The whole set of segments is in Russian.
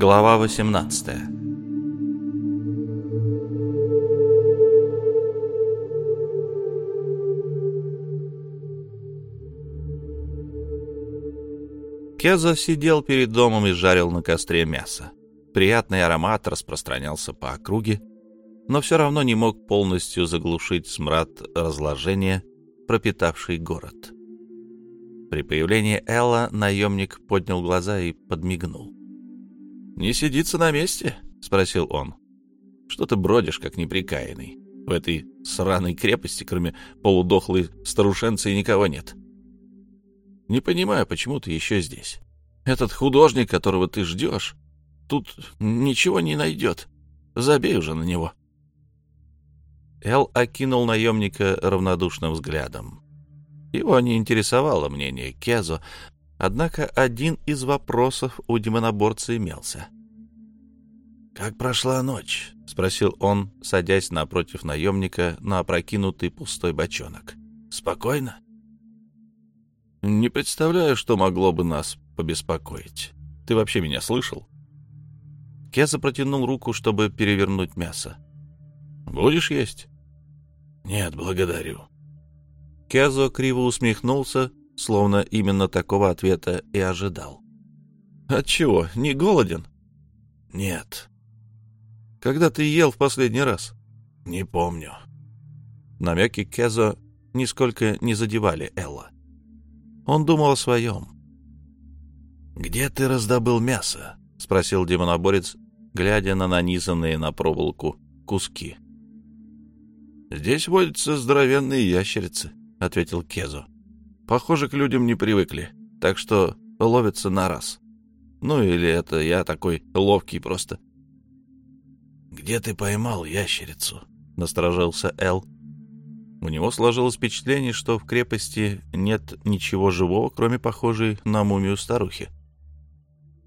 Глава 18 Кеза сидел перед домом и жарил на костре мясо. Приятный аромат распространялся по округе, но все равно не мог полностью заглушить смрад разложения, пропитавший город. При появлении Элла наемник поднял глаза и подмигнул. «Не сидится на месте?» — спросил он. «Что ты бродишь, как неприкаянный? В этой сраной крепости, кроме полудохлой старушенцы, никого нет. Не понимаю, почему ты еще здесь. Этот художник, которого ты ждешь, тут ничего не найдет. Забей уже на него». Эл окинул наемника равнодушным взглядом. Его не интересовало мнение Кезо, однако один из вопросов у демоноборца имелся. «Как прошла ночь?» — спросил он, садясь напротив наемника на опрокинутый пустой бочонок. «Спокойно?» «Не представляю, что могло бы нас побеспокоить. Ты вообще меня слышал?» Кеза протянул руку, чтобы перевернуть мясо. «Будешь есть?» «Нет, благодарю», Кезо криво усмехнулся, словно именно такого ответа и ожидал. «Отчего, не голоден?» «Нет». «Когда ты ел в последний раз?» «Не помню». Намеки Кезо нисколько не задевали Элла. Он думал о своем. «Где ты раздобыл мясо?» — спросил демоноборец, глядя на нанизанные на проволоку куски. «Здесь водятся здоровенные ящерицы. — ответил Кезо. «Похоже, к людям не привыкли, так что ловятся на раз. Ну или это я такой ловкий просто». «Где ты поймал ящерицу?» — насторожился Эл. У него сложилось впечатление, что в крепости нет ничего живого, кроме похожей на мумию старухи.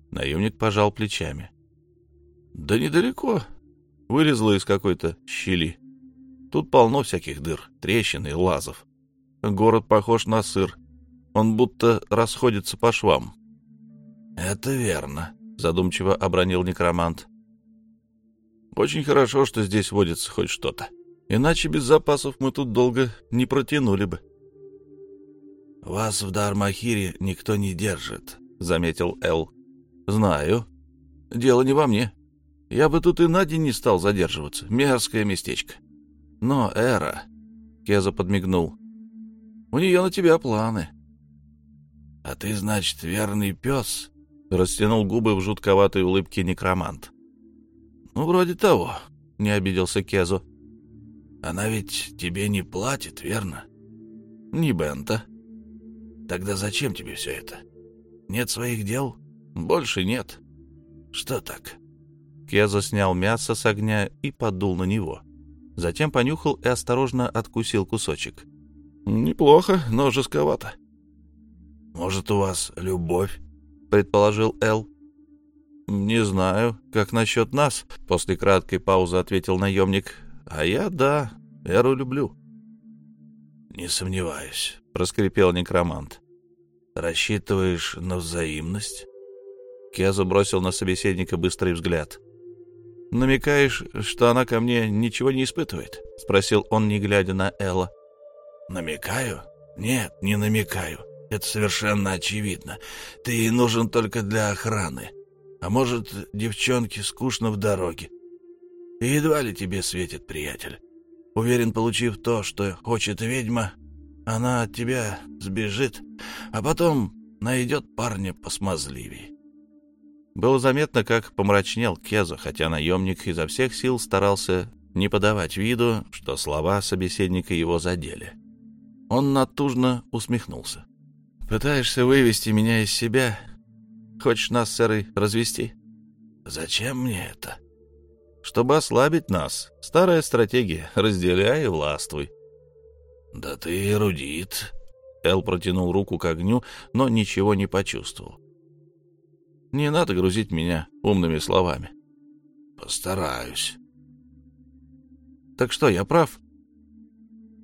Наемник пожал плечами. «Да недалеко. Вылезла из какой-то щели. Тут полно всяких дыр, трещин и лазов. Город похож на сыр. Он будто расходится по швам. — Это верно, — задумчиво обронил некромант. — Очень хорошо, что здесь водится хоть что-то. Иначе без запасов мы тут долго не протянули бы. — Вас в Дармахире никто не держит, — заметил Эл. — Знаю. Дело не во мне. Я бы тут и на день не стал задерживаться. Мерзкое местечко. Но Эра... Кеза подмигнул. У нее на тебя планы. — А ты, значит, верный пес? — растянул губы в жутковатой улыбке некромант. — Ну, вроде того, — не обиделся Кезу. — Она ведь тебе не платит, верно? — Не Бента. — Тогда зачем тебе все это? Нет своих дел? — Больше нет. — Что так? Кеза снял мясо с огня и подул на него. Затем понюхал и осторожно откусил кусочек. Неплохо, но жестковато. Может, у вас любовь? предположил Эл. Не знаю, как насчет нас, после краткой паузы ответил наемник. А я да, Эру люблю. Не сомневаюсь, проскрипел некромант. Рассчитываешь на взаимность? Кеза бросил на собеседника быстрый взгляд. «Намекаешь, что она ко мне ничего не испытывает?» — спросил он, не глядя на Элла. Намекаю? Нет, не намекаю. Это совершенно очевидно. Ты нужен только для охраны. А может, девчонке скучно в дороге. И едва ли тебе светит, приятель. Уверен, получив то, что хочет ведьма, она от тебя сбежит, а потом найдет парня посмазливей. Было заметно, как помрачнел Кеза, хотя наемник изо всех сил старался не подавать виду, что слова собеседника его задели. Он натужно усмехнулся. «Пытаешься вывести меня из себя? Хочешь нас с Эрой развести?» «Зачем мне это?» «Чтобы ослабить нас. Старая стратегия. Разделяй и властвуй». «Да ты эрудит». Эл протянул руку к огню, но ничего не почувствовал. «Не надо грузить меня умными словами». «Постараюсь». «Так что, я прав?»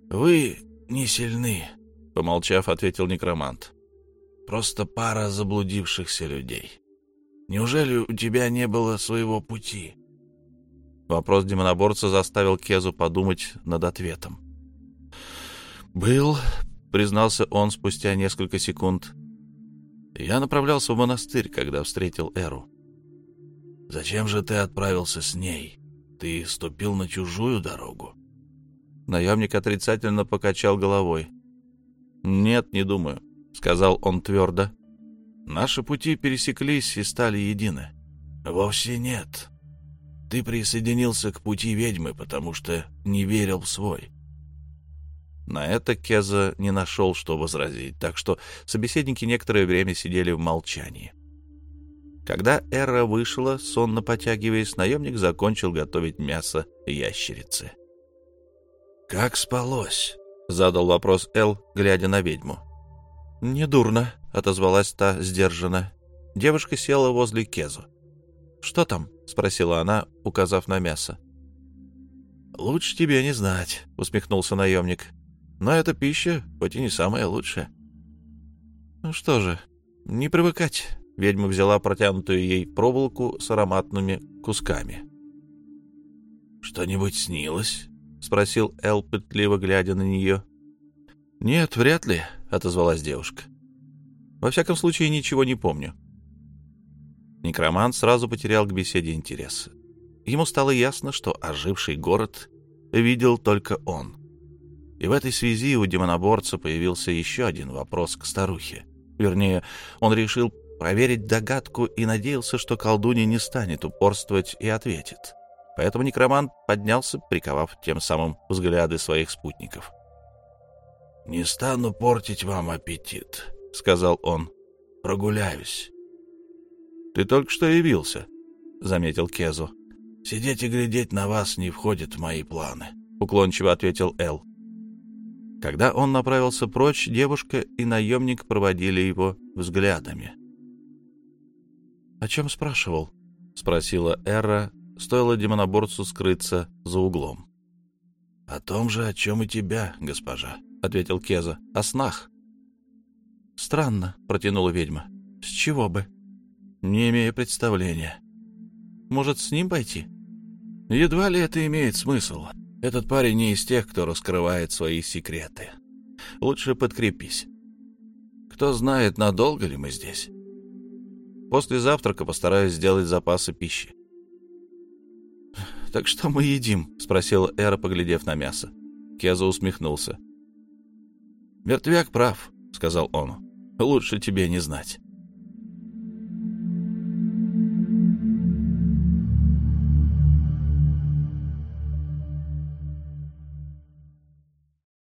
«Вы не сильны, — помолчав, ответил некромант. Просто пара заблудившихся людей. Неужели у тебя не было своего пути?» Вопрос демоноборца заставил Кезу подумать над ответом. «Был», — признался он спустя несколько секунд. «Я направлялся в монастырь, когда встретил Эру». «Зачем же ты отправился с ней? Ты ступил на чужую дорогу?» Наемник отрицательно покачал головой. «Нет, не думаю», — сказал он твердо. «Наши пути пересеклись и стали едины». «Вовсе нет. Ты присоединился к пути ведьмы, потому что не верил в свой». На это Кеза не нашел, что возразить, так что собеседники некоторое время сидели в молчании. Когда Эра вышла, сонно потягиваясь, наемник закончил готовить мясо ящерицы. «Как спалось?» — задал вопрос Эл, глядя на ведьму. «Недурно», — отозвалась та сдержанно. Девушка села возле Кезу. «Что там?» — спросила она, указав на мясо. «Лучше тебе не знать», — усмехнулся наемник. «Но эта пища, хоть и не самая лучшая». «Ну что же, не привыкать», — ведьма взяла протянутую ей проволоку с ароматными кусками. «Что-нибудь снилось?» — спросил Эл, пытливо глядя на нее. «Нет, вряд ли», — отозвалась девушка. «Во всяком случае, ничего не помню». Некромант сразу потерял к беседе интерес. Ему стало ясно, что оживший город видел только он. И в этой связи у демоноборца появился еще один вопрос к старухе. Вернее, он решил проверить догадку и надеялся, что колдунья не станет упорствовать и ответит. Поэтому некромант поднялся, приковав тем самым взгляды своих спутников. «Не стану портить вам аппетит», — сказал он. «Прогуляюсь». «Ты только что явился», — заметил Кезу. «Сидеть и глядеть на вас не входит в мои планы», — уклончиво ответил Эл. Когда он направился прочь, девушка и наемник проводили его взглядами. «О чем спрашивал?» — спросила Эра, стоило демоноборцу скрыться за углом. — О том же, о чем и тебя, госпожа, — ответил Кеза. — О снах. — Странно, — протянула ведьма. — С чего бы? — Не имею представления. — Может, с ним пойти? — Едва ли это имеет смысл. Этот парень не из тех, кто раскрывает свои секреты. Лучше подкрепись. Кто знает, надолго ли мы здесь. После завтрака постараюсь сделать запасы пищи. «Так что мы едим?» — спросила Эра, поглядев на мясо. Кеза усмехнулся. «Мертвяк прав», — сказал он. «Лучше тебе не знать».